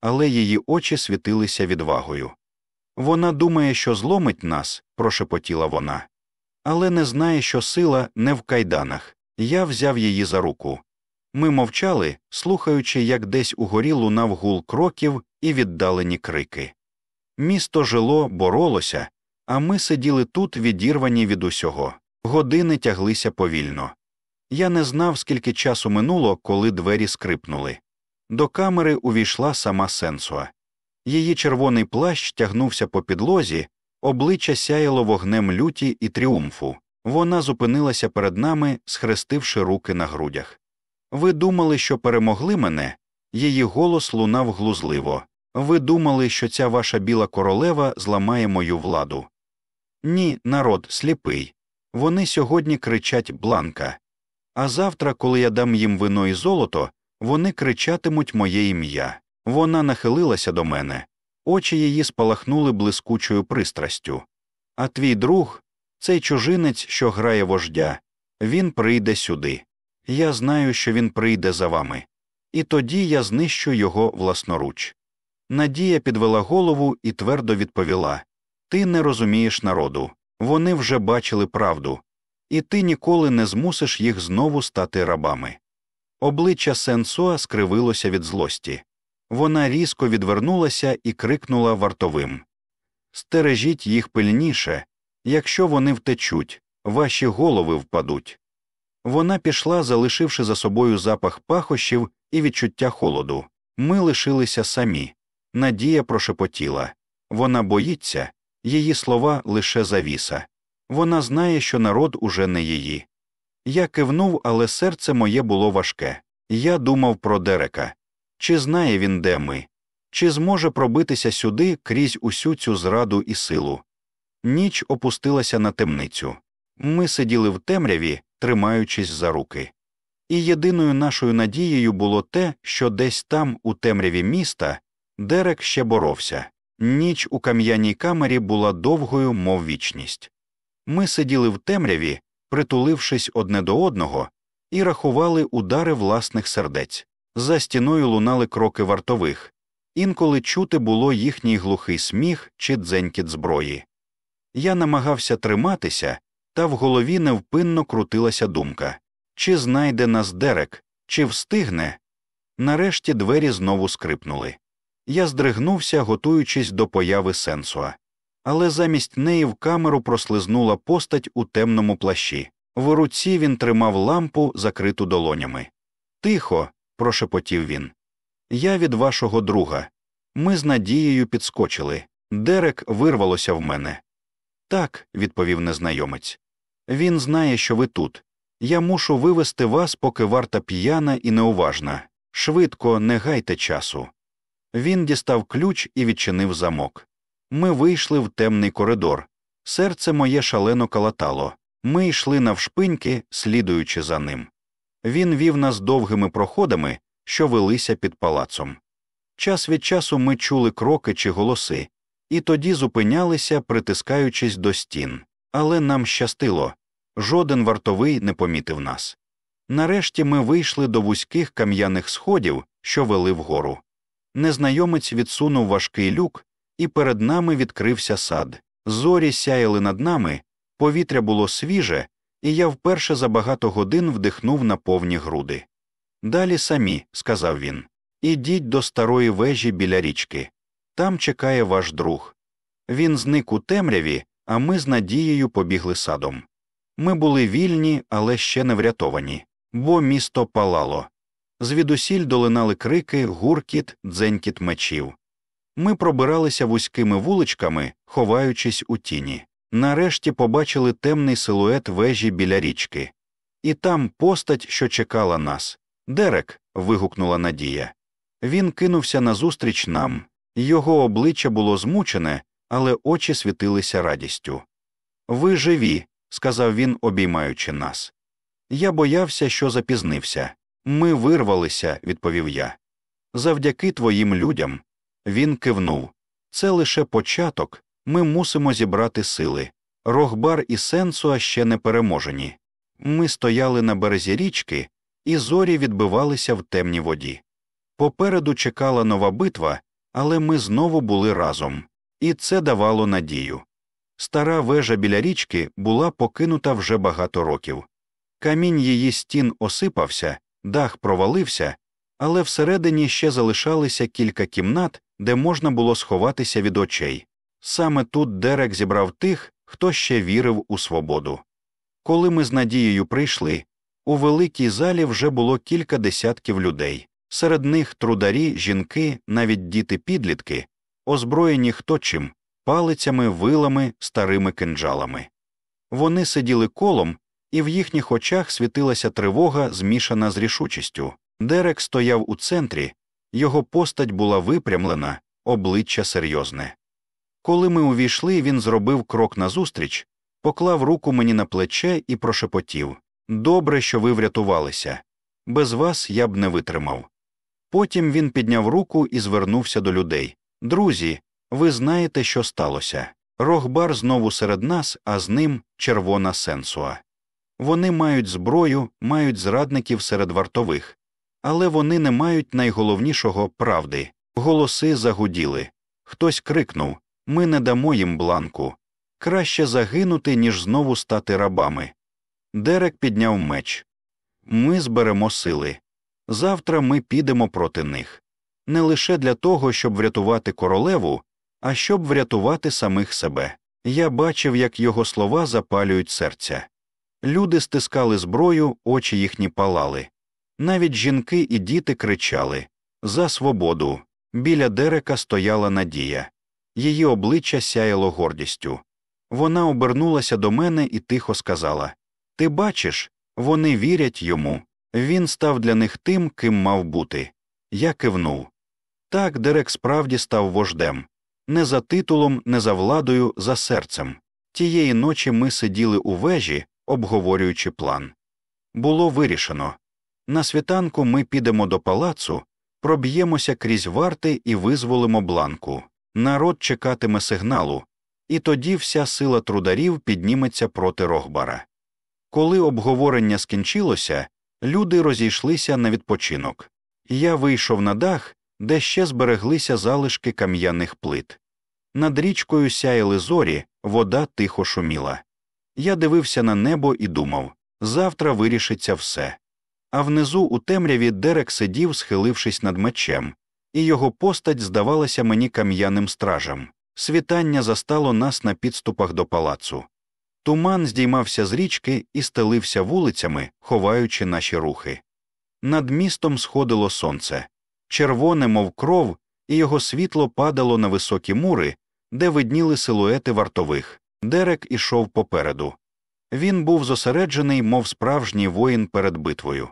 але її очі світилися відвагою. Вона думає, що зломить нас, прошепотіла вона, але не знає, що сила не в кайданах. Я взяв її за руку. Ми мовчали, слухаючи, як десь угорі лунав гул кроків і віддалені крики. Місто жило, боролося, а ми сиділи тут, відірвані від усього. Години тяглися повільно. Я не знав, скільки часу минуло, коли двері скрипнули. До камери увійшла сама Сенсуа. Її червоний плащ тягнувся по підлозі, обличчя сяяло вогнем люті і тріумфу. Вона зупинилася перед нами, схрестивши руки на грудях. Ви думали, що перемогли мене? Її голос лунав глузливо. Ви думали, що ця ваша біла королева зламає мою владу. Ні, народ сліпий. Вони сьогодні кричать бланка. А завтра, коли я дам їм вино і золото, вони кричатимуть моє ім'я. Вона нахилилася до мене, очі її спалахнули блискучою пристрастю. А твій друг, цей чужинець, що грає вождя, він прийде сюди. Я знаю, що він прийде за вами. І тоді я знищу його власноруч. Надія підвела голову і твердо відповіла Ти не розумієш народу. Вони вже бачили правду, і ти ніколи не змусиш їх знову стати рабами. Обличчя Сенсоа скривилося від злості. Вона різко відвернулася і крикнула вартовим Стережіть їх пильніше, якщо вони втечуть, ваші голови впадуть. Вона пішла, залишивши за собою запах пахощів і відчуття холоду. Ми лишилися самі. Надія прошепотіла вона боїться, її слова лише завіса. Вона знає, що народ уже не її. Я кивнув, але серце моє було важке. Я думав про Дерека. Чи знає він, де ми? Чи зможе пробитися сюди крізь усю цю зраду і силу? Ніч опустилася на темницю. Ми сиділи в темряві, тримаючись за руки. І єдиною нашою надією було те, що десь там, у темряві міста, Дерек ще боровся. Ніч у кам'яній камері була довгою, мов вічність. Ми сиділи в темряві, притулившись одне до одного, і рахували удари власних сердець. За стіною лунали кроки вартових, інколи чути було їхній глухий сміх чи дзенькіт зброї. Я намагався триматися, та в голові невпинно крутилася думка чи знайде нас Дерек, чи встигне. Нарешті двері знову скрипнули. Я здригнувся, готуючись до появи сенсуа. Але замість неї в камеру прослизнула постать у темному плащі. В руці він тримав лампу, закриту долонями. Тихо, прошепотів він. Я від вашого друга. Ми з надією підскочили. Дерек вирвалося в мене. Так, відповів незнайомець. Він знає, що ви тут. Я мушу вивести вас, поки варта п'яна і неуважна. Швидко, не гайте часу. Він дістав ключ і відчинив замок. Ми вийшли в темний коридор. Серце моє шалено калатало. Ми йшли навшпиньки, слідуючи за ним. Він вів нас довгими проходами, що велися під палацом. Час від часу ми чули кроки чи голоси, і тоді зупинялися, притискаючись до стін. Але нам щастило жоден вартовий не помітив нас. Нарешті ми вийшли до вузьких кам'яних сходів, що вели вгору. Незнайомець відсунув важкий люк, і перед нами відкрився сад. Зорі сяяли над нами, повітря було свіже, і я вперше за багато годин вдихнув на повні груди. Далі самі, сказав він, ідіть до старої вежі біля річки. Там чекає ваш друг. Він зник у темряві, а ми з надією побігли садом. Ми були вільні, але ще не врятовані, бо місто палало. Звідусіль долинали крики, гуркіт, дзенькіт мечів. Ми пробиралися вузькими вуличками, ховаючись у тіні. Нарешті побачили темний силует вежі біля річки. І там постать, що чекала нас. Дерек. вигукнула Надія. Він кинувся назустріч нам. Його обличчя було змучене, але очі світилися радістю. Ви живі, сказав він, обіймаючи нас. Я боявся, що запізнився. Ми вирвалися, відповів я. Завдяки твоїм людям. Він кивнув. Це лише початок. Ми мусимо зібрати сили. Рохбар і Сенсуа ще не переможені. Ми стояли на березі річки, і зорі відбивалися в темній воді. Попереду чекала нова битва, але ми знову були разом, і це давало надію. Стара вежа біля річки була покинута вже багато років. Камінь її стін осипався, дах провалився, але всередині ще залишалися кілька кімнат, де можна було сховатися від очей. Саме тут Дерек зібрав тих, хто ще вірив у свободу. Коли ми з Надією прийшли, у великій залі вже було кілька десятків людей, серед них трударі, жінки, навіть діти підлітки, озброєні хто чим, палицями, вилами, старими кинджалами. Вони сиділи колом, і в їхніх очах світилася тривога, змішана з рішучістю. Дерек стояв у центрі, його постать була випрямлена, обличчя серйозне. Коли ми увійшли, він зробив крок назустріч, поклав руку мені на плече і прошепотів Добре, що ви врятувалися. Без вас я б не витримав. Потім він підняв руку і звернувся до людей Друзі, ви знаєте, що сталося. Рогбар знову серед нас, а з ним червона сенсуа. Вони мають зброю, мають зрадників серед вартових, але вони не мають найголовнішого правди. Голоси загуділи. Хтось крикнув Ми не дамо їм бланку. Краще загинути, ніж знову стати рабами. Дерек підняв меч. Ми зберемо сили. Завтра ми підемо проти них. Не лише для того, щоб врятувати королеву, а щоб врятувати самих себе. Я бачив, як його слова запалюють серця. Люди стискали зброю, очі їхні палали. Навіть жінки і діти кричали За свободу. Біля Дерека стояла Надія. Її обличчя сяяло гордістю. Вона обернулася до мене і тихо сказала Ти бачиш, вони вірять йому. Він став для них тим, ким мав бути. Я кивнув. Так Дерек справді став вождем не за титулом, не за владою, за серцем. Тієї ночі ми сиділи у вежі, обговорюючи план. Було вирішено на світанку ми підемо до палацу, проб'ємося крізь варти і визволимо бланку. Народ чекатиме сигналу, і тоді вся сила трударів підніметься проти Рогбара. Коли обговорення скінчилося, люди розійшлися на відпочинок. Я вийшов на дах, де ще збереглися залишки кам'яних плит. Над річкою сяяли зорі, вода тихо шуміла. Я дивився на небо і думав завтра вирішиться все. А внизу у темряві Дерек сидів, схилившись над мечем, і його постать здавалася мені кам'яним стражем. Світання застало нас на підступах до палацу. Туман здіймався з річки і стелився вулицями, ховаючи наші рухи. Над містом сходило сонце, червоне, мов кров, і його світло падало на високі мури, де видніли силуети вартових. Дерек ішов попереду. Він був зосереджений, мов справжній воїн перед битвою.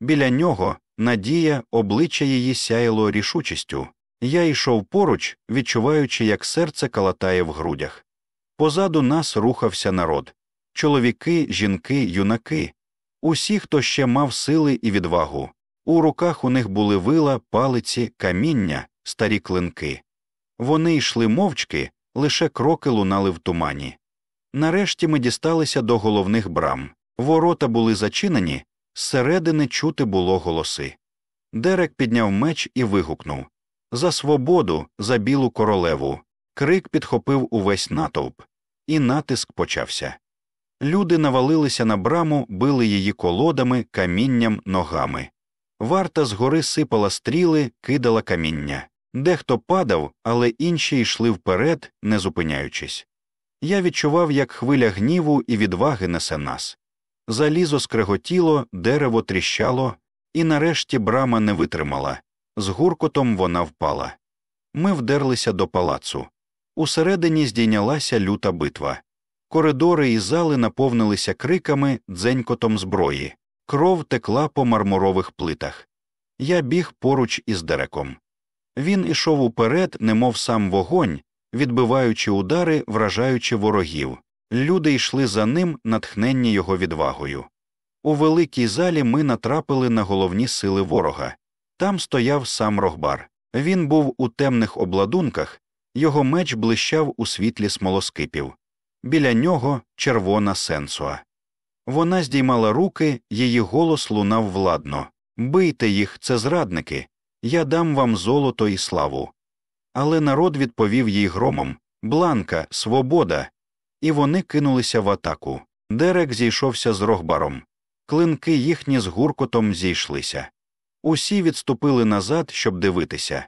Біля нього надія, обличчя її сяяло рішучістю. Я йшов поруч, відчуваючи, як серце калатає в грудях. Позаду нас рухався народ чоловіки, жінки, юнаки, усі, хто ще мав сили і відвагу. У руках у них були вила, палиці, каміння, старі клинки. Вони йшли мовчки, лише кроки лунали в тумані. Нарешті ми дісталися до головних брам. Ворота були зачинені, зсередини чути було голоси. Дерек підняв меч і вигукнув За свободу, за білу королеву. Крик підхопив увесь натовп, і натиск почався. Люди навалилися на браму, били її колодами, камінням, ногами. Варта згори сипала стріли, кидала каміння. Дехто падав, але інші йшли вперед, не зупиняючись. Я відчував, як хвиля гніву і відваги несе нас. Залізо скреготіло, дерево тріщало, і нарешті брама не витримала. З гуркотом вона впала. Ми вдерлися до палацу. Усередині здійнялася люта битва. Коридори і зали наповнилися криками, дзенькотом зброї. Кров текла по мармурових плитах. Я біг поруч із дереком. Він ішов уперед, немов сам вогонь, відбиваючи удари, вражаючи ворогів. Люди йшли за ним, натхненні його відвагою. У великій залі ми натрапили на головні сили ворога. Там стояв сам Рогбар. Він був у темних обладунках, його меч блищав у світлі смолоскипів. Біля нього червона сенсуа. Вона здіймала руки, її голос лунав владно Бийте їх, це зрадники, я дам вам золото і славу. Але народ відповів їй громом Бланка, свобода. І вони кинулися в атаку. Дерек зійшовся з рогбаром. Клинки їхні з гуркотом зійшлися. Усі відступили назад, щоб дивитися.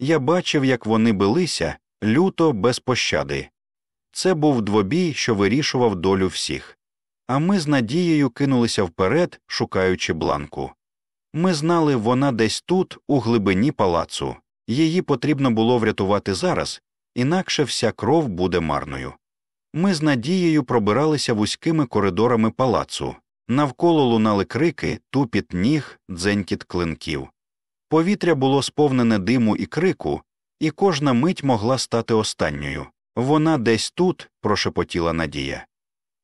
Я бачив, як вони билися, люто, без пощади. Це був двобій, що вирішував долю всіх. А ми з надією кинулися вперед, шукаючи бланку. Ми знали, вона десь тут, у глибині палацу. Її потрібно було врятувати зараз, інакше вся кров буде марною. Ми з надією пробиралися вузькими коридорами палацу. Навколо лунали крики, тупіт ніг, дзенькіт клинків. Повітря було сповнене диму і крику, і кожна мить могла стати останньою. Вона десь тут, прошепотіла Надія.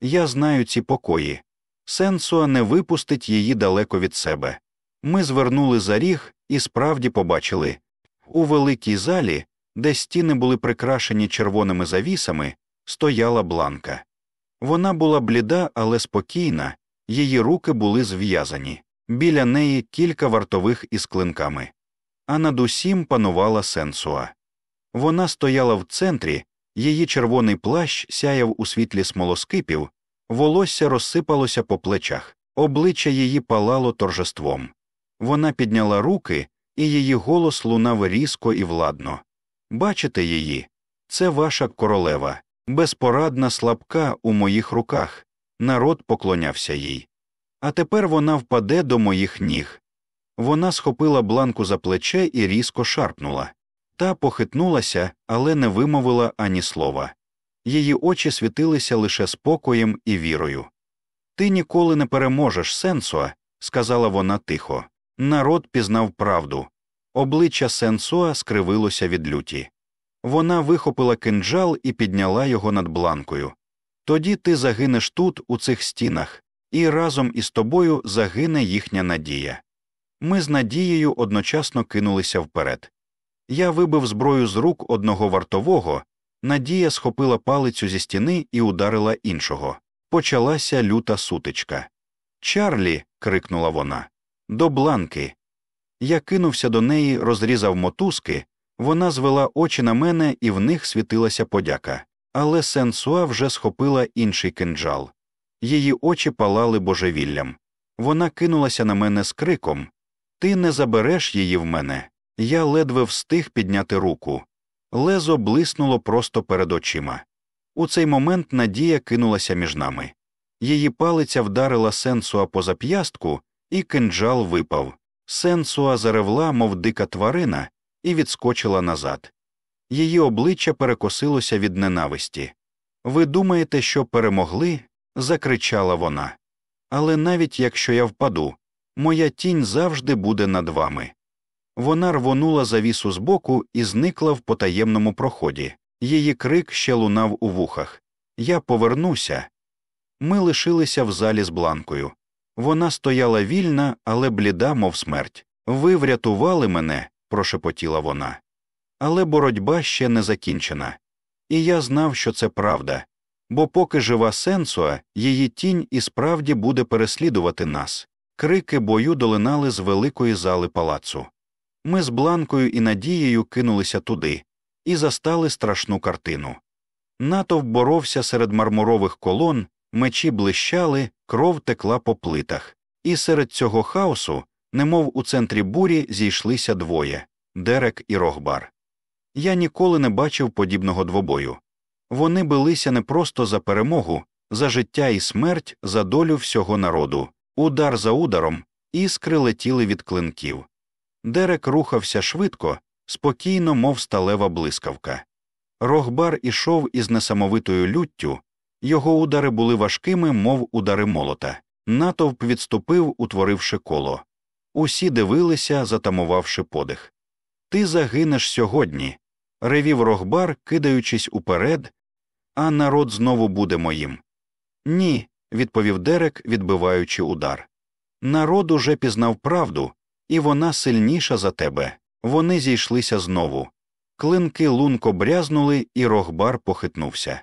Я знаю ці покої. Сенсуа не випустить її далеко від себе. Ми звернули за ріг і справді побачили у великій залі, де стіни були прикрашені червоними завісами, стояла бланка. Вона була бліда, але спокійна, її руки були зв'язані, біля неї кілька вартових із клинками. А над усім панувала сенсуа. Вона стояла в центрі, її червоний плащ сяяв у світлі смолоскипів, волосся розсипалося по плечах, обличчя її палало торжеством. Вона підняла руки, і її голос лунав різко і владно. Бачите її? Це ваша королева, безпорадна слабка у моїх руках. Народ поклонявся їй. А тепер вона впаде до моїх ніг. Вона схопила бланку за плече і різко шарпнула. Та похитнулася, але не вимовила ані слова. Її очі світилися лише спокоєм і вірою. Ти ніколи не переможеш Сенсуа, сказала вона тихо. Народ пізнав правду. Обличчя Сенсуа скривилося від люті. Вона вихопила кинджал і підняла його над бланкою. Тоді ти загинеш тут, у цих стінах, і разом із тобою загине їхня надія. Ми з надією одночасно кинулися вперед. Я вибив зброю з рук одного вартового, Надія схопила палицю зі стіни і ударила іншого. Почалася люта сутичка. Чарлі. крикнула вона. До бланки. Я кинувся до неї, розрізав мотузки, вона звела очі на мене, і в них світилася подяка. Але Сенсуа вже схопила інший кинджал. Її очі палали божевіллям. Вона кинулася на мене з криком Ти не забереш її в мене. Я ледве встиг підняти руку. Лезо блиснуло просто перед очима. У цей момент Надія кинулася між нами. Її палиця вдарила сенсуа по зап'ястку, і кинджал випав. Сенсуа заревла, мов дика тварина, і відскочила назад. Її обличчя перекосилося від ненависті. Ви думаєте, що перемогли? закричала вона. Але навіть якщо я впаду, моя тінь завжди буде над вами. Вона рвонула завісу збоку і зникла в потаємному проході. Її крик ще лунав у вухах Я повернуся. Ми лишилися в залі з бланкою. Вона стояла вільна, але бліда, мов смерть. Ви врятували мене, прошепотіла вона. Але боротьба ще не закінчена. І я знав, що це правда, бо поки жива сенсуа, її тінь і справді буде переслідувати нас. Крики бою долинали з великої зали палацу. Ми з Бланкою і Надією кинулися туди і застали страшну картину. Натовп боровся серед мармурових колон, мечі блищали, кров текла по плитах, і серед цього хаосу, немов у центрі бурі, зійшлися двоє Дерек і Рогбар. Я ніколи не бачив подібного двобою. Вони билися не просто за перемогу, за життя і смерть, за долю всього народу, удар за ударом, іскри летіли від клинків. Дерек рухався швидко, спокійно, мов сталева блискавка. Рогбар ішов із несамовитою люттю, його удари були важкими, мов удари молота. Натовп відступив, утворивши коло. Усі дивилися, затамувавши подих. Ти загинеш сьогодні, ревів рогбар, кидаючись уперед, а народ знову буде моїм. Ні, відповів Дерек, відбиваючи удар. Народ уже пізнав правду, і вона сильніша за тебе. Вони зійшлися знову. Клинки лунко брязнули, і рогбар похитнувся.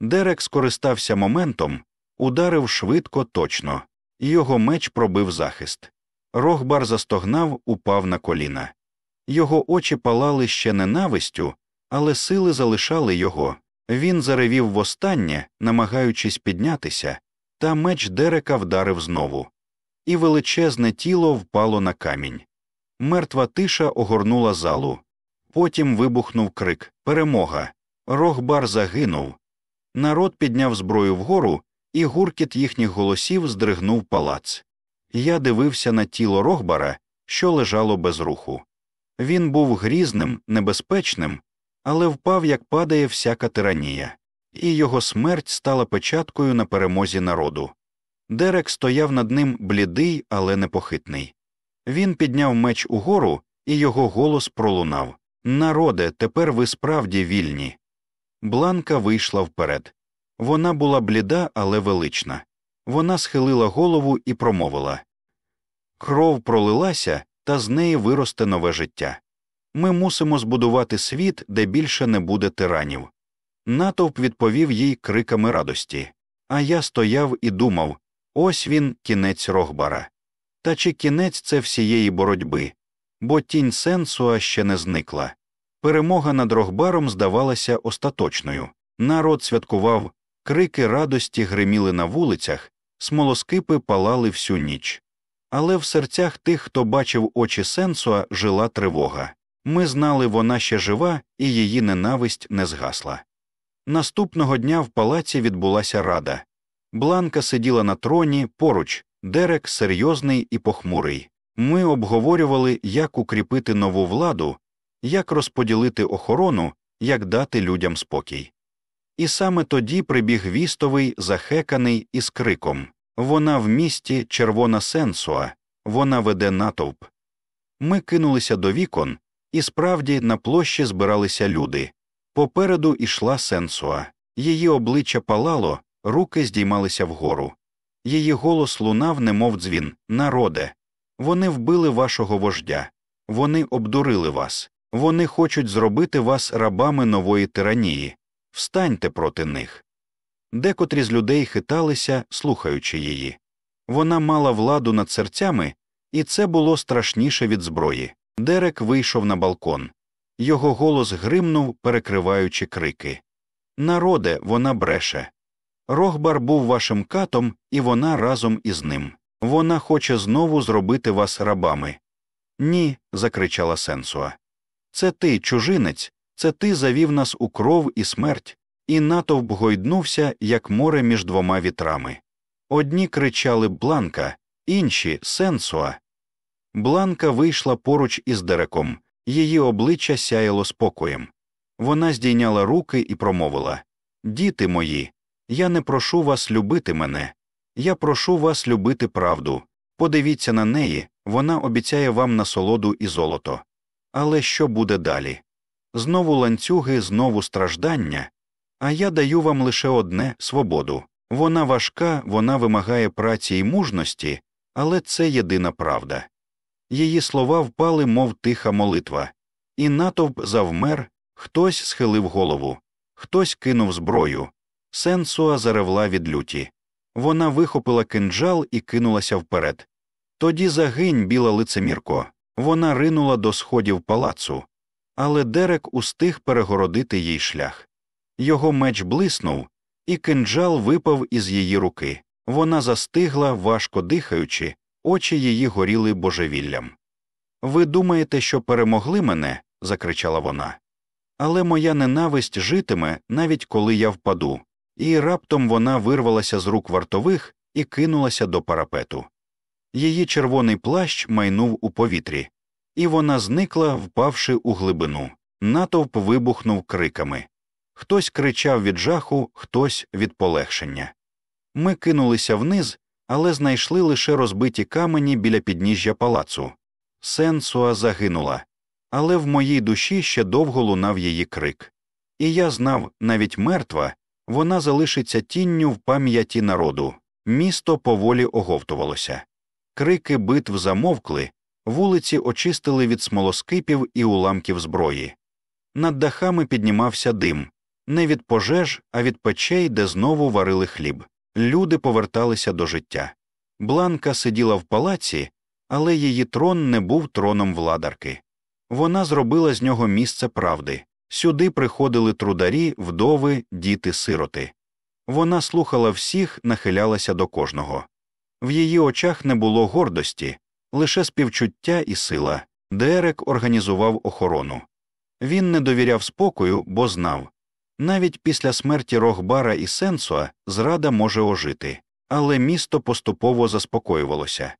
Дерек скористався моментом, ударив швидко, точно, його меч пробив захист. Рогбар застогнав, упав на коліна. Його очі палали ще ненавистю, але сили залишали його. Він заревів востаннє, намагаючись піднятися, та меч Дерека вдарив знову. І величезне тіло впало на камінь. Мертва тиша огорнула залу. Потім вибухнув крик Перемога! Рогбар загинув. Народ підняв зброю вгору, і гуркіт їхніх голосів здригнув палац. Я дивився на тіло Рогбара, що лежало без руху. Він був грізним, небезпечним, але впав, як падає всяка тиранія, і його смерть стала печаткою на перемозі народу. Дерек стояв над ним блідий, але непохитний. Він підняв меч угору, і його голос пролунав Народе, тепер ви справді вільні. Бланка вийшла вперед. Вона була бліда, але велична. Вона схилила голову і промовила Кров пролилася, та з неї виросте нове життя. Ми мусимо збудувати світ, де більше не буде тиранів. Натовп відповів їй криками радості. А я стояв і думав ось він, кінець Рогбара. Та чи кінець це всієї боротьби? Бо тінь сенсуа ще не зникла. Перемога над Рогбаром здавалася остаточною. Народ святкував, крики радості гриміли на вулицях, смолоскипи палали всю ніч. Але в серцях тих, хто бачив очі Сенсуа, жила тривога. Ми знали, вона ще жива, і її ненависть не згасла. Наступного дня в палаці відбулася рада. Бланка сиділа на троні поруч, Дерек серйозний і похмурий. Ми обговорювали, як укріпити нову владу, як розподілити охорону, як дати людям спокій. І саме тоді прибіг вістовий, захеканий із криком Вона в місті червона сенсуа, вона веде натовп. Ми кинулися до вікон, і справді на площі збиралися люди. Попереду ішла сенсуа, її обличчя палало, руки здіймалися вгору. Її голос лунав, немов дзвін Народе. Вони вбили вашого вождя, вони обдурили вас, вони хочуть зробити вас рабами нової тиранії. Встаньте проти них. Декотрі з людей хиталися, слухаючи її. Вона мала владу над серцями, і це було страшніше від зброї. Дерек вийшов на балкон. Його голос гримнув, перекриваючи крики. Народе, вона бреше. Рохбар був вашим катом, і вона разом із ним. Вона хоче знову зробити вас рабами. Ні, закричала Сенсуа. Це ти, чужинець, це ти завів нас у кров і смерть, і натовп гойднувся, як море між двома вітрами. Одні кричали Бланка, інші Сенсуа. Бланка вийшла поруч із дереком, її обличчя сяяло спокоєм. Вона здійняла руки і промовила Діти мої, я не прошу вас любити мене, я прошу вас любити правду. Подивіться на неї, вона обіцяє вам насолоду і золото. Але що буде далі? Знову ланцюги, знову страждання, а я даю вам лише одне свободу. Вона важка, вона вимагає праці і мужності, але це єдина правда. Її слова впали, мов тиха молитва, і натовп завмер, хтось схилив голову, хтось кинув зброю. Сенсуа заревла від люті. Вона вихопила кинджал і кинулася вперед. Тоді загинь, біла лицемірко. Вона ринула до сходів палацу, але Дерек устиг перегородити їй шлях. Його меч блиснув, і кинджал випав із її руки. Вона застигла, важко дихаючи, очі її горіли божевіллям. Ви думаєте, що перемогли мене? закричала вона. Але моя ненависть житиме, навіть коли я впаду, і раптом вона вирвалася з рук вартових і кинулася до парапету. Її червоний плащ майнув у повітрі, і вона зникла, впавши у глибину. Натовп вибухнув криками. Хтось кричав від жаху, хтось від полегшення. Ми кинулися вниз, але знайшли лише розбиті камені біля підніжжя палацу. Сенсуа загинула, але в моїй душі ще довго лунав її крик. І я знав, навіть мертва, вона залишиться тінню в пам'яті народу. Місто поволі оговтувалося. Крики битв замовкли, вулиці очистили від смолоскипів і уламків зброї. Над дахами піднімався дим не від пожеж, а від печей, де знову варили хліб. Люди поверталися до життя. Бланка сиділа в палаці, але її трон не був троном владарки. Вона зробила з нього місце правди, Сюди приходили трударі, вдови, діти, сироти. Вона слухала всіх, нахилялася до кожного. В її очах не було гордості, лише співчуття і сила. Дерек організував охорону. Він не довіряв спокою, бо знав навіть після смерті Рохбара і Сенсуа зрада може ожити, але місто поступово заспокоювалося.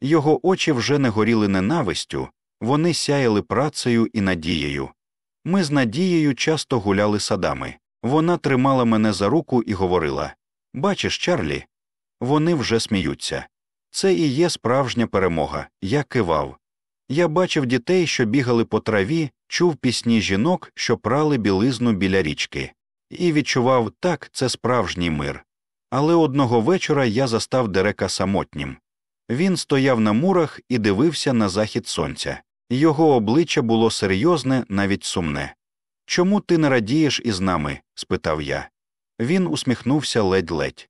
Його очі вже не горіли ненавистю, вони сяяли працею і надією. Ми з надією часто гуляли садами. Вона тримала мене за руку і говорила Бачиш, Чарлі, вони вже сміються. Це і є справжня перемога. Я кивав. Я бачив дітей, що бігали по траві, чув пісні жінок, що прали білизну біля річки, і відчував так, це справжній мир. Але одного вечора я застав Дерека самотнім. Він стояв на мурах і дивився на захід сонця. Його обличчя було серйозне, навіть сумне. Чому ти не радієш із нами? спитав я. Він усміхнувся ледь-ледь.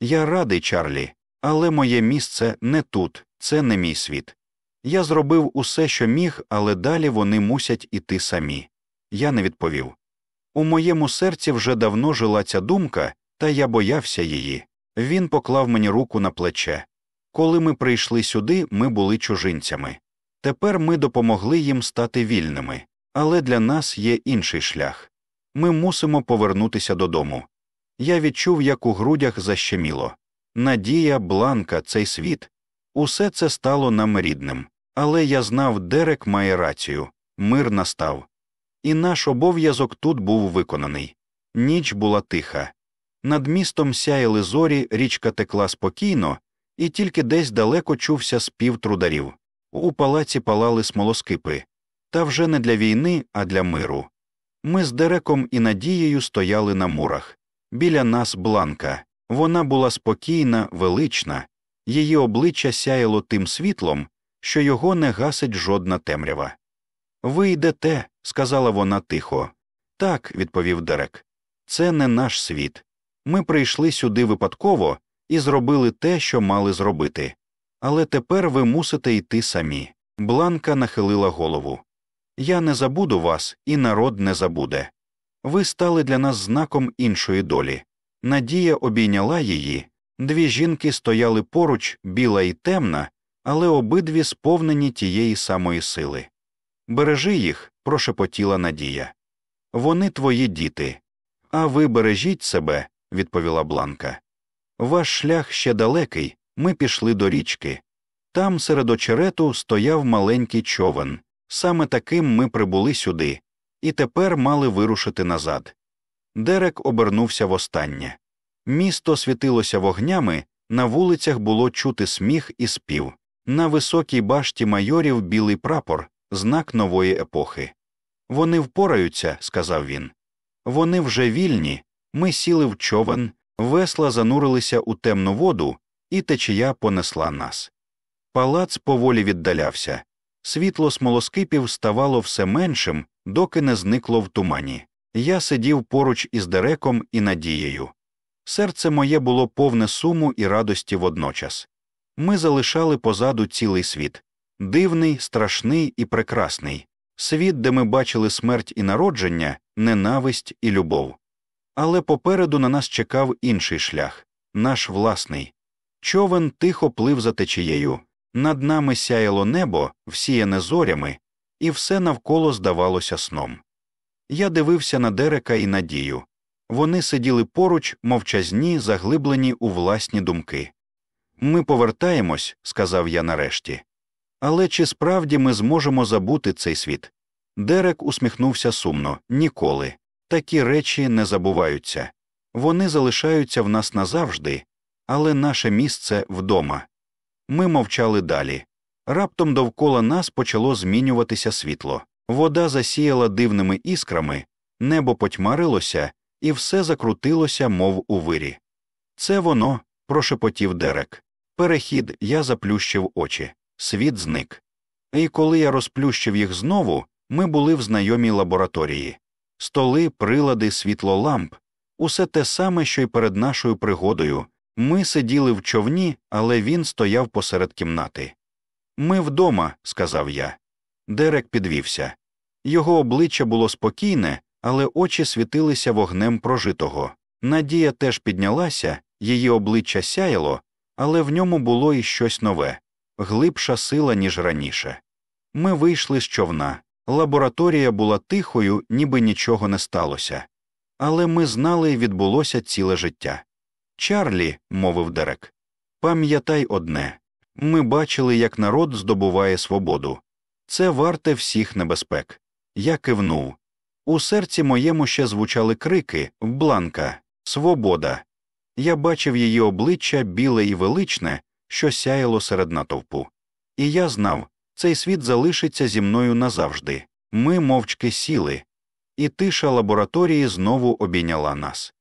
Я радий, Чарлі, але моє місце не тут, це не мій світ. Я зробив усе, що міг, але далі вони мусять іти самі. Я не відповів. У моєму серці вже давно жила ця думка, та я боявся її. Він поклав мені руку на плече. Коли ми прийшли сюди, ми були чужинцями. Тепер ми допомогли їм стати вільними, але для нас є інший шлях. Ми мусимо повернутися додому. Я відчув, як у грудях защеміло. Надія, бланка, цей світ. Усе це стало нам рідним. Але я знав, Дерек має рацію мир настав. І наш обов'язок тут був виконаний. Ніч була тиха. Над містом сяяли зорі, річка текла спокійно, і тільки десь далеко чувся спів трударів. У палаці палали смолоскипи, та вже не для війни, а для миру. Ми з Дереком і Надією стояли на мурах. Біля нас бланка. Вона була спокійна, велична, її обличчя сяяло тим світлом, що його не гасить жодна темрява. Ви йдете, сказала вона тихо. Так, відповів Дерек. Це не наш світ. Ми прийшли сюди випадково і зробили те, що мали зробити. Але тепер ви мусите йти самі. Бланка нахилила голову. Я не забуду вас, і народ не забуде. Ви стали для нас знаком іншої долі. Надія обійняла її. Дві жінки стояли поруч, біла і темна, але обидві сповнені тієї самої сили. Бережи їх, прошепотіла Надія. Вони твої діти. А ви бережіть себе, відповіла Бланка. Ваш шлях ще далекий, ми пішли до річки. Там серед очерету стояв маленький човен. Саме таким ми прибули сюди, і тепер мали вирушити назад. Дерек обернувся востаннє. Місто світилося вогнями, на вулицях було чути сміх і спів. На високій башті майорів білий прапор, знак нової епохи. Вони впораються, сказав він. Вони вже вільні. Ми сіли в човен, весла занурилися у темну воду, і течія понесла нас. Палац поволі віддалявся. Світло смолоскипів ставало все меншим, доки не зникло в тумані. Я сидів поруч із Дереком і надією. Серце моє було повне суму і радості водночас. Ми залишали позаду цілий світ дивний, страшний і прекрасний, світ, де ми бачили смерть і народження, ненависть і любов. Але попереду на нас чекав інший шлях наш власний. Човен тихо плив за течією, над нами сяяло небо, всіяне зорями, і все навколо здавалося сном. Я дивився на Дерека і надію. Вони сиділи поруч, мовчазні, заглиблені у власні думки. Ми повертаємось, сказав я нарешті. Але чи справді ми зможемо забути цей світ? Дерек усміхнувся сумно ніколи. Такі речі не забуваються. Вони залишаються в нас назавжди, але наше місце вдома. Ми мовчали далі. Раптом довкола нас почало змінюватися світло. Вода засіяла дивними іскрами, небо потьмарилося, і все закрутилося, мов у вирі. Це воно, прошепотів Дерек. Перехід я заплющив очі, світ зник. І коли я розплющив їх знову, ми були в знайомій лабораторії столи, прилади, світло ламп, усе те саме, що й перед нашою пригодою. Ми сиділи в човні, але він стояв посеред кімнати. Ми вдома, сказав я. Дерек підвівся. Його обличчя було спокійне, але очі світилися вогнем прожитого. Надія теж піднялася, її обличчя сяяло, але в ньому було і щось нове, глибша сила, ніж раніше. Ми вийшли з човна. Лабораторія була тихою, ніби нічого не сталося. Але ми знали, відбулося ціле життя. Чарлі, мовив Дерек, пам'ятай одне ми бачили, як народ здобуває свободу. Це варте всіх небезпек. Я кивнув. У серці моєму ще звучали крики Бланка, свобода. Я бачив її обличчя біле і величне, що сяяло серед натовпу. І я знав, цей світ залишиться зі мною назавжди. Ми мовчки сіли, і тиша лабораторії знову обійняла нас.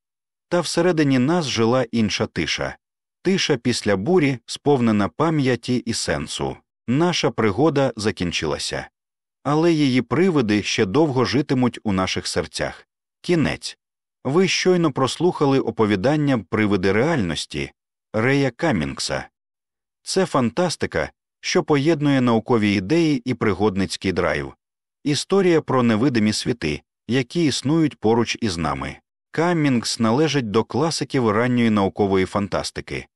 Та всередині нас жила інша тиша тиша після бурі, сповнена пам'яті і сенсу. Наша пригода закінчилася. Але її привиди ще довго житимуть у наших серцях. Кінець. Ви щойно прослухали оповідання привиди реальності Рея Камінгса. Це фантастика, що поєднує наукові ідеї і пригодницький драйв, історія про невидимі світи, які існують поруч із нами. Каммінгс належить до класиків ранньої наукової фантастики.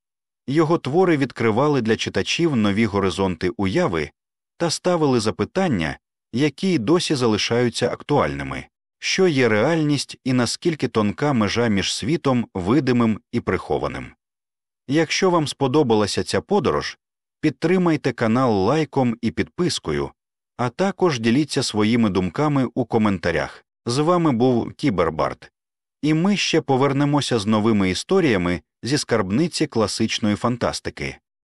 Його твори відкривали для читачів нові горизонти уяви та ставили запитання, які досі залишаються актуальними, що є реальність і наскільки тонка межа між світом, видимим і прихованим. Якщо вам сподобалася ця подорож, підтримайте канал лайком і підпискою, а також діліться своїми думками у коментарях. З вами був Кібербард, і ми ще повернемося з новими історіями зі скарбниці класичної фантастики.